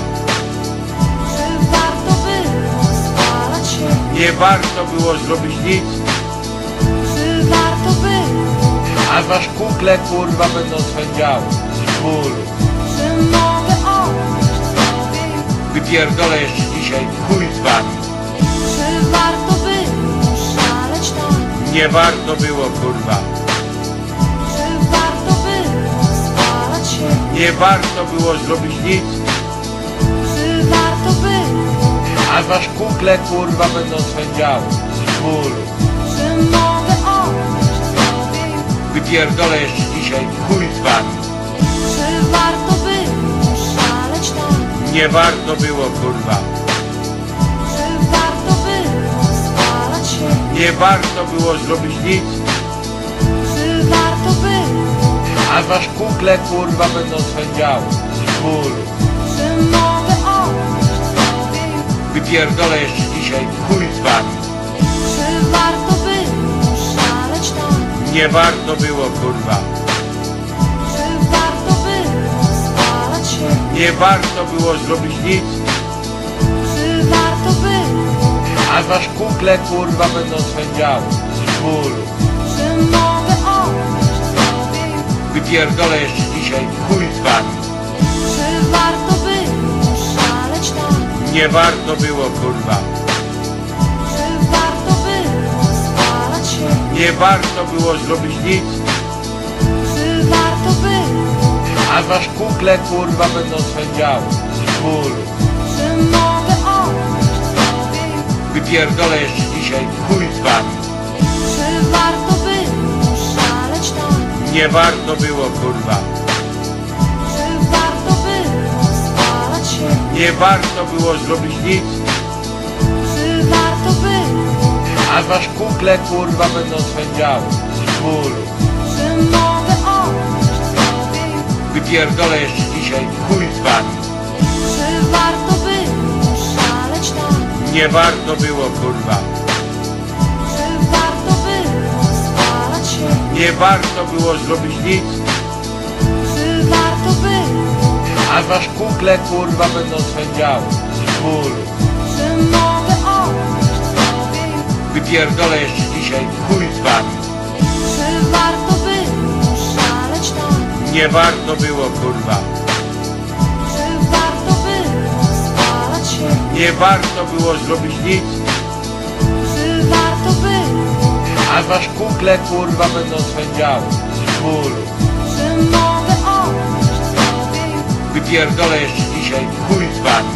Czy warto było spalać się? Nie warto było zrobić nic. Czy warto było? A wasz kukle kurwa będą swędziały. Z bólu. Czy mogę odejść sobie? Wypierdolę jeszcze dzisiaj chuj Nie warto było kurwa. Czy warto było spalać się? Nie warto było zrobić nic. Czy warto było? A wasz kukle kurwa będą swędziały. Z bólu. Czy mogę odejść sobie już? Wypierdolę jeszcze dzisiaj chuj z wami. Czy warto było szaleć tak? Nie warto było kurwa. Nie warto było zrobić nic. Czy warto było? A wasz kukle kurwa będą swędziały. Z bólu. Czy mogę odejść sobie już? Wypierdolę jeszcze dzisiaj chuj z wami. Czy warto było szaleć tak? Nie warto było kurwa. Czy warto było spalać się? Nie warto było zrobić nic. A wasz kukle kurwa będą swędziały. Z bólu. Czy mogę odejść sobie już? Wypierdolę jeszcze dzisiaj chuj z wami. Czy warto było szaleć tak? Nie warto było kurwa. Czy warto było spalać się? Nie warto było zrobić nic. Czy warto było? A wasz kukle kurwa będą swędziały. Z bólu. Już? Wypierdolę jeszcze dzisiaj wami. Czy warto było szaleć tak? Nie warto było kurwa. Czy warto było spalać się? Nie warto było zrobić nic. Czy warto było? A wasz kukle kurwa będą swędziały. Z bólu. Czy mogę odejść sobie? Wypierdolę jeszcze dzisiaj chuj Nie warto było kurwa. Czy warto było spalać się? Nie warto było zrobić nic. Czy warto było? A wasz kukle kurwa będą swędziały. Z bólu. Czy mogę odejść sobie już? Wypierdolę jeszcze dzisiaj chuj z wami. Czy warto było szaleć tak? Nie warto było kurwa. Nie warto było zrobić nic. Czy warto było? A wasz kukle kurwa będą swędziały. Z bólu. Czy mogę odejść sobie? Wypierdolę jeszcze dzisiaj chuj z wami.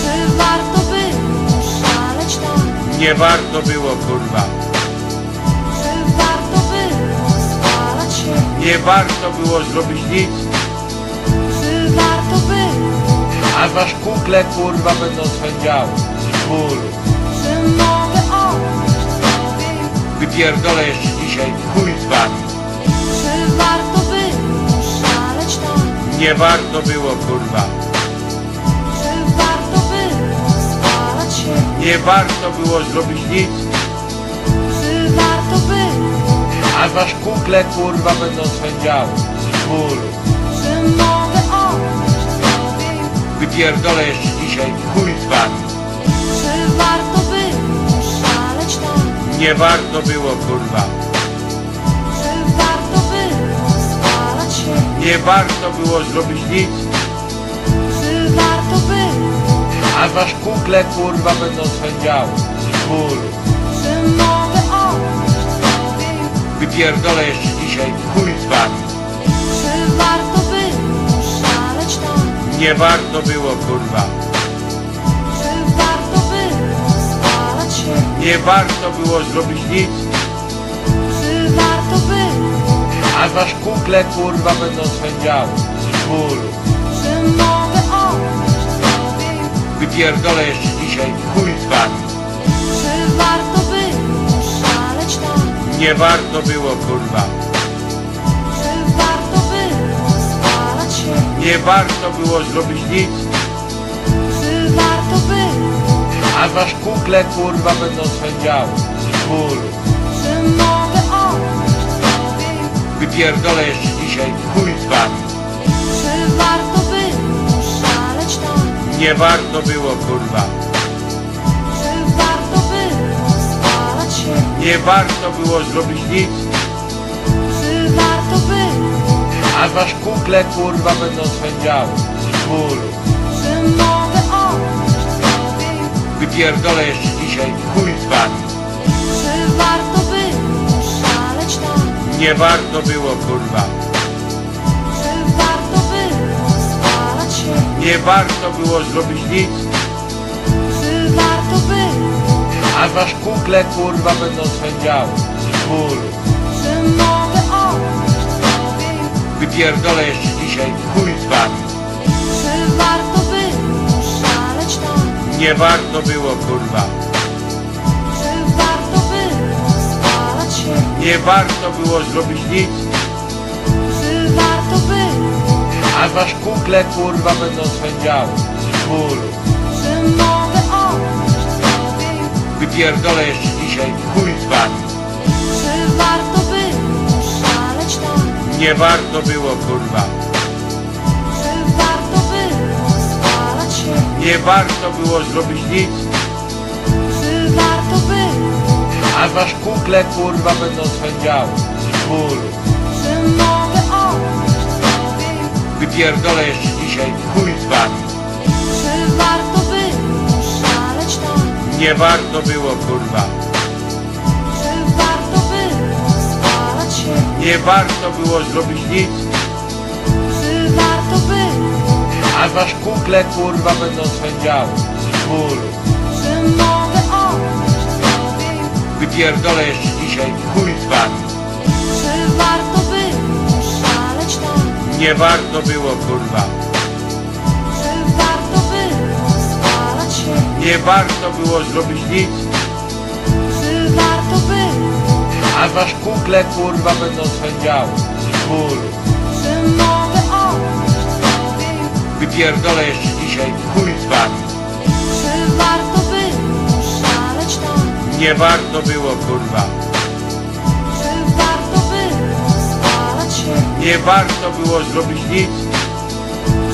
Czy warto było szaleć tak? Nie warto było kurwa. Czy warto było spalać się? Nie warto było zrobić nic. Było? A wasz kukle kurwa będą swędziały. Z bólu. Wypierdolę jeszcze dzisiaj chuj z wami. Czy warto było szaleć tak? Nie warto było kurwa. Czy warto było spalać się? Nie warto było zrobić nic. Czy warto było? A wasz kukle kurwa będą swędziały. Z bólu. Jeszcze dzisiaj wami. Czy warto było szaleć tak? Nie warto było kurwa. Czy warto było spalać się? Nie warto było zrobić nic. Czy warto było? A wasz kukle kurwa będą swędziały. Z bólu. Czy mogę odejść sobie? Wypierdolę jeszcze dzisiaj chuj Nie warto było kurwa. Czy warto było spalać się? Nie warto było zrobić nic. Czy warto było? A wasz kukle kurwa będą swędziały. Z bólu. Czy mogę odejść sobie? Wypierdolę jeszcze dzisiaj chuj z wami. Czy warto było szaleć tak? Nie warto było kurwa. Nie warto było zrobić nic. Czy warto było? A wasz kukle kurwa będą swędziały. Z bólu. Czy mogę odejść sobie już? Wypierdolę jeszcze dzisiaj chuj z wami. Czy warto było Nie warto było kurwa. Czy warto było spalać się? Nie warto było zrobić nic. A wasz kukle kurwa będą swędziały. Z bólu. Wypierdolę jeszcze dzisiaj chuj z wami. Czy warto było szaleć tak? Nie warto było kurwa. Czy warto było spalać się? Nie warto było zrobić nic. Czy warto było? A wasz kukle kurwa będą swędziały. Z bólu. Już? Wypierdolę jeszcze dzisiaj wami. Czy warto było szaleć tak? Nie warto było kurwa. Czy warto było spalać się? Nie warto było zrobić nic. Czy warto było? A wasz kukle kurwa będą swędziały. Z bólu. Czy mogę odejść sobie? Wypierdolę jeszcze dzisiaj wami. Czy warto? Nie warto było kurwa. Czy warto było spalać się? Nie warto było zrobić nic. Czy warto było? A wasz kukle kurwa będą swędziały. Z bólu. Czy mogę odejść sobie? Wypierdolę jeszcze dzisiaj chuj z wami. Czy warto było szaleć tak? Nie warto było kurwa. Nie warto było zrobić nic. Czy warto było? A wasz kukle kurwa będą swędziały. Z bólu. Czy mogę odejść sobie już? Wypierdolę jeszcze dzisiaj chuj z wami. Czy warto było szaleć tak? Nie warto było kurwa. Czy warto było spalać się? Nie warto było zrobić nic. Było? A wasz kukle kurwa będą swędziały. Z bólu. Wypierdolę jeszcze dzisiaj chuj z wami. Czy warto było szaleć tak? Nie warto było kurwa. Czy warto było spalać się? Nie warto było zrobić nic.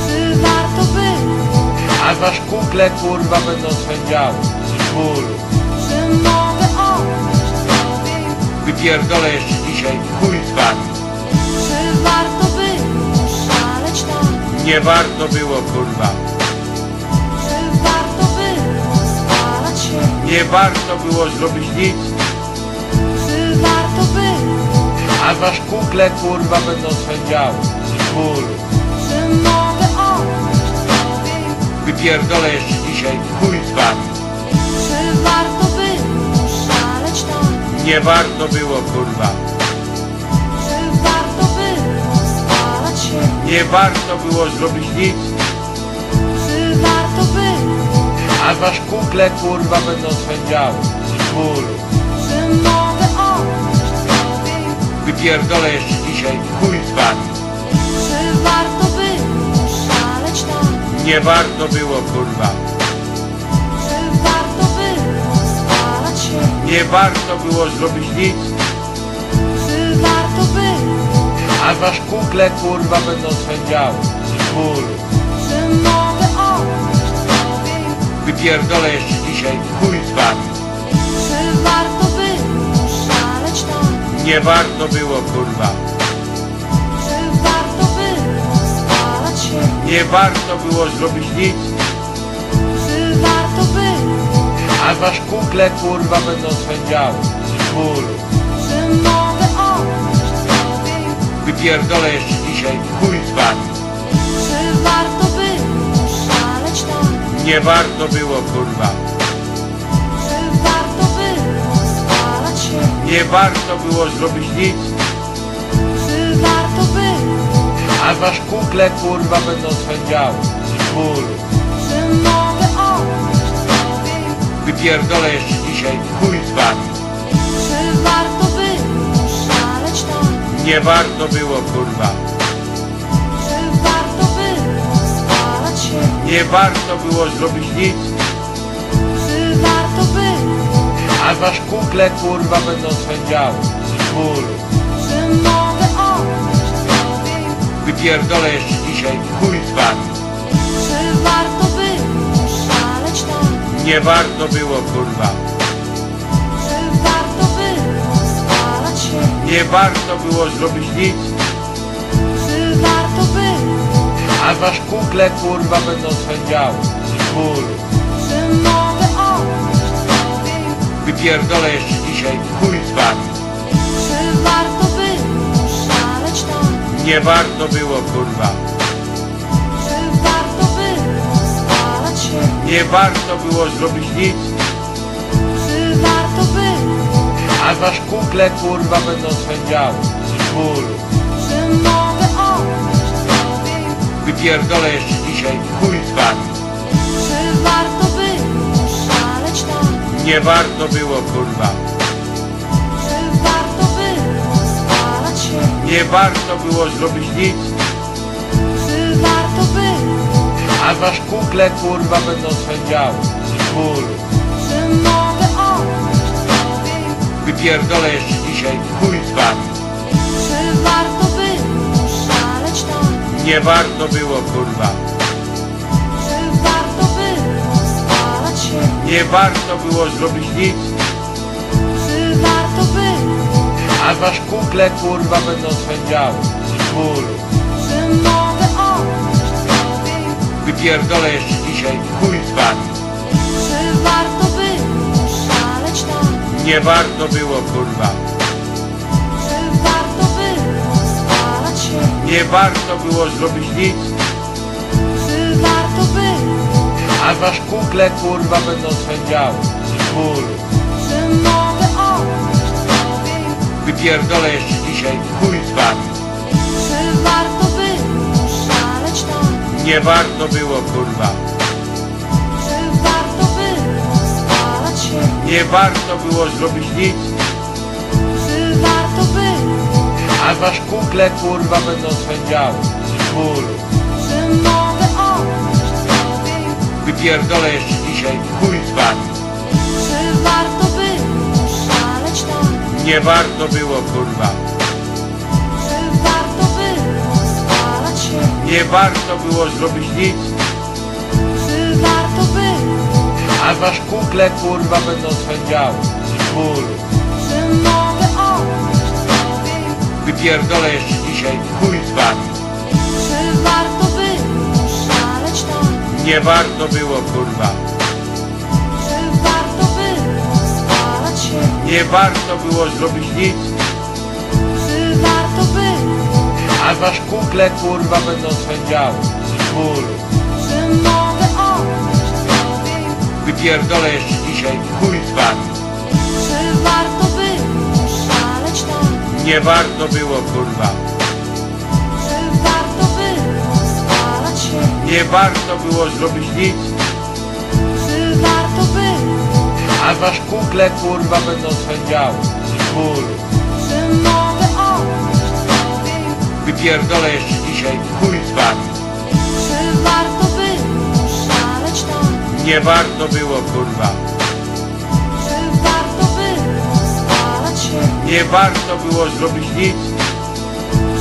Czy warto było? A wasz kukle kurwa będą swędziały. Z bólu. Już? Wypierdolę jeszcze dzisiaj wami. Czy warto było szaleć tak? Nie warto było kurwa. Czy warto było spalać się? Nie warto było zrobić nic. Czy warto było? A wasz kukle kurwa będą swędziały. Z bólu. Czy mogę odejść sobie już? Wypierdolę jeszcze dzisiaj chuj Nie warto było kurwa. Czy warto było spalać się? Nie warto było zrobić nic. Czy warto było? A wasz kukle kurwa będą swędziały. Z bólu. Czy mogę odejść sobie? Wypierdolę jeszcze dzisiaj chuj z wami. Czy warto było szaleć tak? Nie warto było kurwa. Nie warto było zrobić nic. Czy warto było? A wasz kukle kurwa będą swędziały. Z bólu. Czy mogę odejść sobie już? Wypierdolę jeszcze dzisiaj chuj z wami. Czy warto było szaleć tak? Nie warto było kurwa. Czy warto było spalać się? Nie warto było zrobić nic. A wasz kukle kurwa będą swędziały. Z bólu. Wypierdolę jeszcze dzisiaj chuj z wami. Czy warto było szaleć tak? Nie warto było kurwa. Czy warto było spalać się? Nie warto było zrobić nic. Czy warto było? A wasz kukle kurwa będą swędziały. Z bólu. Już? Wypierdolę jeszcze dzisiaj wami. Czy warto było szaleć tak? Nie warto było kurwa. Czy warto było spalać się? Nie warto było zrobić nic. Czy warto było? A wasz kukle kurwa będą swędziały. Z bólu. Czy mogę odejść sobie? Wypierdolę jeszcze dzisiaj wami. Czy warto Nie warto było kurwa. Czy warto było spalać się? Nie warto było zrobić nic. Czy warto było? A wasz kukle kurwa będą swędziały. Z bólu. Czy mogę odejść sobie już? Wypierdolę jeszcze dzisiaj chuj z wami. Czy warto było szaleć tak? Nie warto było kurwa. Nie warto było zrobić nic. Czy warto było? A wasz kukle kurwa będą swędziały. Z bólu. Czy mogę odejść sobie? Wypierdolę jeszcze dzisiaj chuj z wami. Czy warto było szaleć tak? Nie warto było kurwa. Czy warto było spalać się? Nie warto było zrobić nic. Było? A wasz kukle kurwa będą swędziały. Z bólu. Czy mogę odejść sobie już? Wypierdolę jeszcze dzisiaj chuj z wami. Czy warto było szaleć tak? Nie warto było kurwa. Czy warto było spalać się? Nie warto było zrobić nic. Czy warto było? A wasz kukle kurwa będą swędziały. Z bólu. Już? Wypierdolę jeszcze dzisiaj chuj z wami. Czy warto było szaleć tak? Nie warto było kurwa. Czy warto było spalać się? Nie warto było zrobić nic. Czy warto było? A wasz kukle kurwa będą swędziały. Z bólu. Czy mogę odejść sobie już? Wypierdolę jeszcze dzisiaj chuj Nie warto było kurwa. Czy warto było spalać się? Nie warto było zrobić nic. Czy warto było? A wasz kukle kurwa będą swędziały. Z bólu. Czy mogę odejść sobie? Wypierdolę jeszcze dzisiaj chuj z wami. Czy warto było szaleć tak? Nie warto było kurwa. Nie warto było zrobić nic. Czy warto było? A wasz kukle kurwa będą swędziały. Z bólu. Czy mogę odejść sobie już? Wypierdolę jeszcze dzisiaj chuj z wami. Czy warto było szaleć tak? Nie warto było kurwa. Czy warto było spalać się? Nie warto było zrobić nic. A wasz kukle kurwa będą swędziały. Z bólu. Czy mogę? Wypierdolę jeszcze dzisiaj chuj z wami. Czy warto było? Nie warto było kurwa. Czy warto było spalać się? Nie warto było zrobić nic. Czy warto było? A wasz kukle kurwa będą swędziały. Z bólu. Już? Wypierdolę jeszcze dzisiaj wami. Czy warto było szaleć tak? Nie warto było kurwa. Czy warto było spalać się? Nie warto było zrobić nic.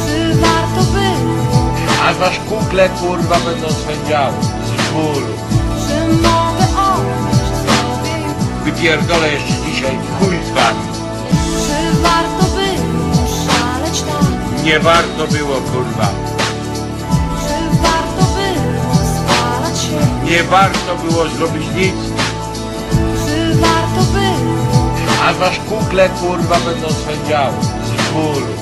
Czy warto było? A wasz kukle kurwa będą swędziały. Z bólu. Czy mogę odejść sobie? Wypierdolę jeszcze dzisiaj chuj Nie warto było kurwa. Czy warto było spalać się? Nie warto było zrobić nic. Czy warto było? A wasz kukle kurwa będą swędziały. Z bólu.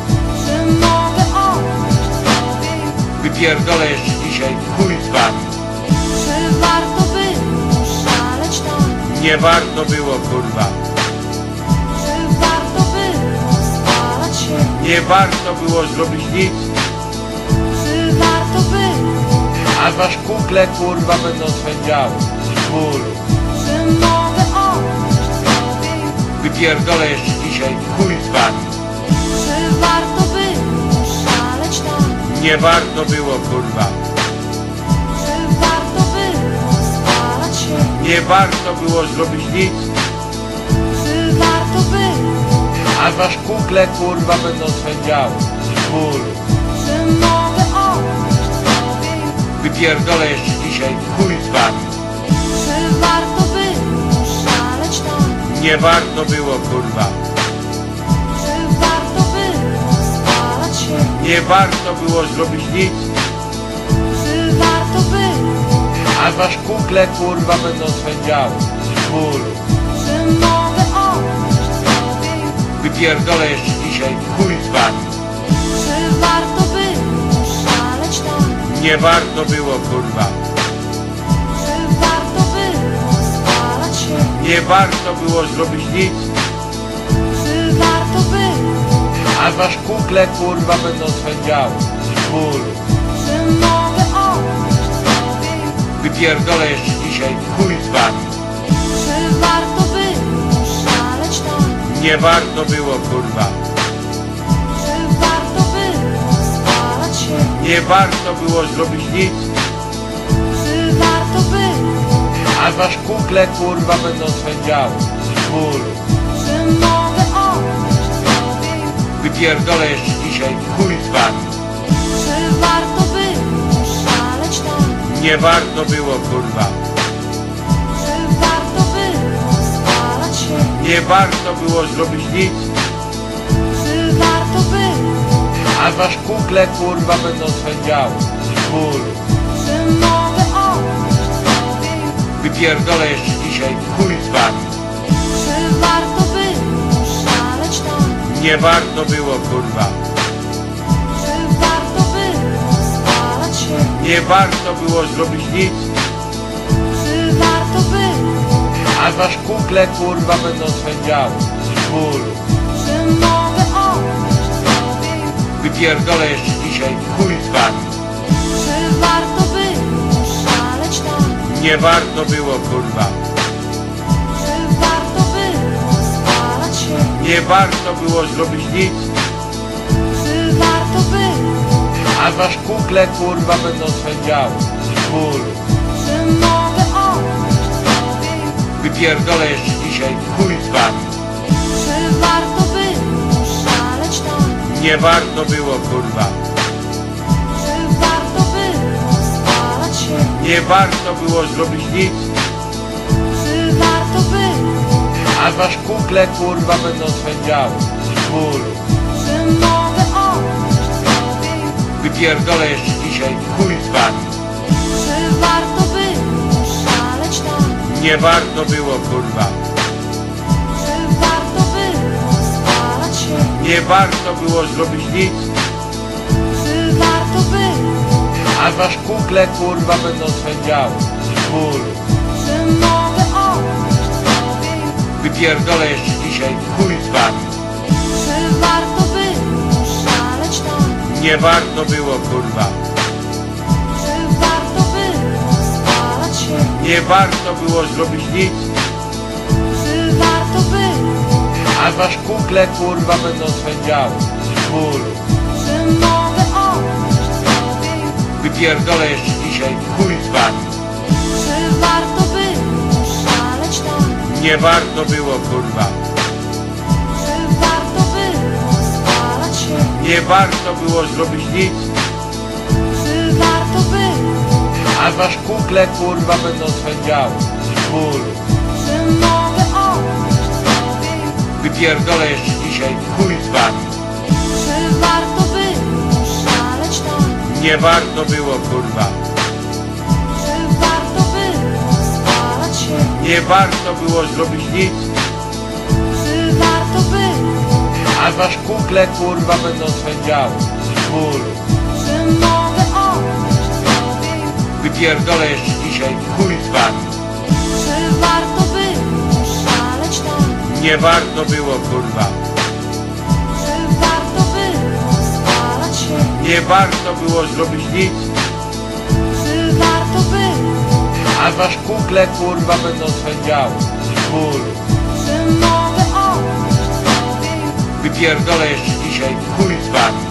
Czy mogę odejść sobie już? Wypierdolę jeszcze dzisiaj chuj z wami. Czy warto było szaleć tak? Nie warto było kurwa. Nie warto było zrobić nic. Czy warto było? A wasz kukle kurwa będą swędziały. Z bólu. Czy mogę odejść sobie? Wypierdolę jeszcze dzisiaj chuj z wami. Czy warto było szaleć tak? Nie warto było kurwa. Czy warto było spalać się? Nie warto było zrobić nic. Było? A wasz kukle kurwa będą swędziały. Z bólu. Wypierdolę jeszcze dzisiaj chuj z wami. Czy warto było Nie warto było, kurwa. Czy warto było spalać się? Nie warto było zrobić nic, Czy warto było? a wasz kukle, kurwa, będą swędziały. Z bólu. Już? Wypierdolę jeszcze dzisiaj, wami. Czy warto było szaleć tak? Nie warto było, kurwa. Czy warto było spalać się? Nie warto było zrobić nic, Czy warto było? a wasz kukle, kurwa, będą swędziały. Z bólu. Czy mogę odejść sobie? Wypierdolę jeszcze dzisiaj, chuj Nie warto było, kurwa. Czy warto było spalać się? Nie warto było zrobić nic, Czy warto było? a wasz kukle, kurwa, będą swędziały. Z bólu. Czy mogę odejść sobie już? Wypierdolę jeszcze dzisiaj, chuj z wami. Czy warto było szaleć tak? Nie warto było, kurwa. Nie warto było zrobić nic, Czy warto było? a wasz kukle, kurwa, będą swędziały. Z bólu. Czy mogę odejść sobie już? Wypierdolę jeszcze dzisiaj, chuj z wami. Czy warto było szaleć tak? Nie warto było, kurwa. Czy warto było spalać się? Nie warto było zrobić nic, a wasz kukle, kurwa, będą swędziały. Z bólu. Czy mogę odejść sobie już? Wypierdolę jeszcze dzisiaj, chuj z wami. Czy warto było szaleć tak? Nie warto było, kurwa. Czy warto było spalać się? Nie warto było zrobić nic, Czy warto było? a wasz kukle, kurwa, będą swędziały. Z bólu. Już? Wypierdolę jeszcze dzisiaj, wami. Czy warto było szaleć tak? Nie warto było, kurwa. Czy warto było spalać się? Nie warto było zrobić nic, Czy warto było? a wasz kukle, kurwa, będą swędziały. Z bólu. Czy mogę odejść sobie? Wypierdolę jeszcze dzisiaj, chuj Nie warto było, kurwa. Czy warto było spalać się? Nie warto było zrobić nic, Czy warto było? a wasz kukle, kurwa, będą swędziały. Z bólu. Czy mogę odejść sobie już? Wypierdolę jeszcze dzisiaj, chuj z wami. Czy warto było szaleć tak? Nie warto było, kurwa. Nie warto było zrobić nic, Czy warto było? a wasz kukle, kurwa, będą swędziały. Z bólu. Czy mogę odejść sobie? Wypierdolę jeszcze dzisiaj, chuj z wami. Czy warto było szaleć tak? Nie warto było, kurwa. Czy warto było spalać się? Nie warto było zrobić nic, było? a wasz kukle, kurwa, będą swędziały. Z bólu. Wypierdolę jeszcze dzisiaj, chuj z wami. Czy warto było szaleć tak? Nie warto było, kurwa. Czy warto było spalać się? Nie warto było zrobić nic, Czy warto było? a wasz kukle, kurwa, będą swędziały. Z bólu. Jeszcze dzisiaj, wami. Czy warto było szaleć tak? Nie warto było, kurwa. Czy warto było spalać się? Nie warto było zrobić nic, Czy warto było? a wasz kukle, kurwa, będą swędziały. Z bólu. Czy mogę odejść sobie? Wypierdolę jeszcze dzisiaj, wami.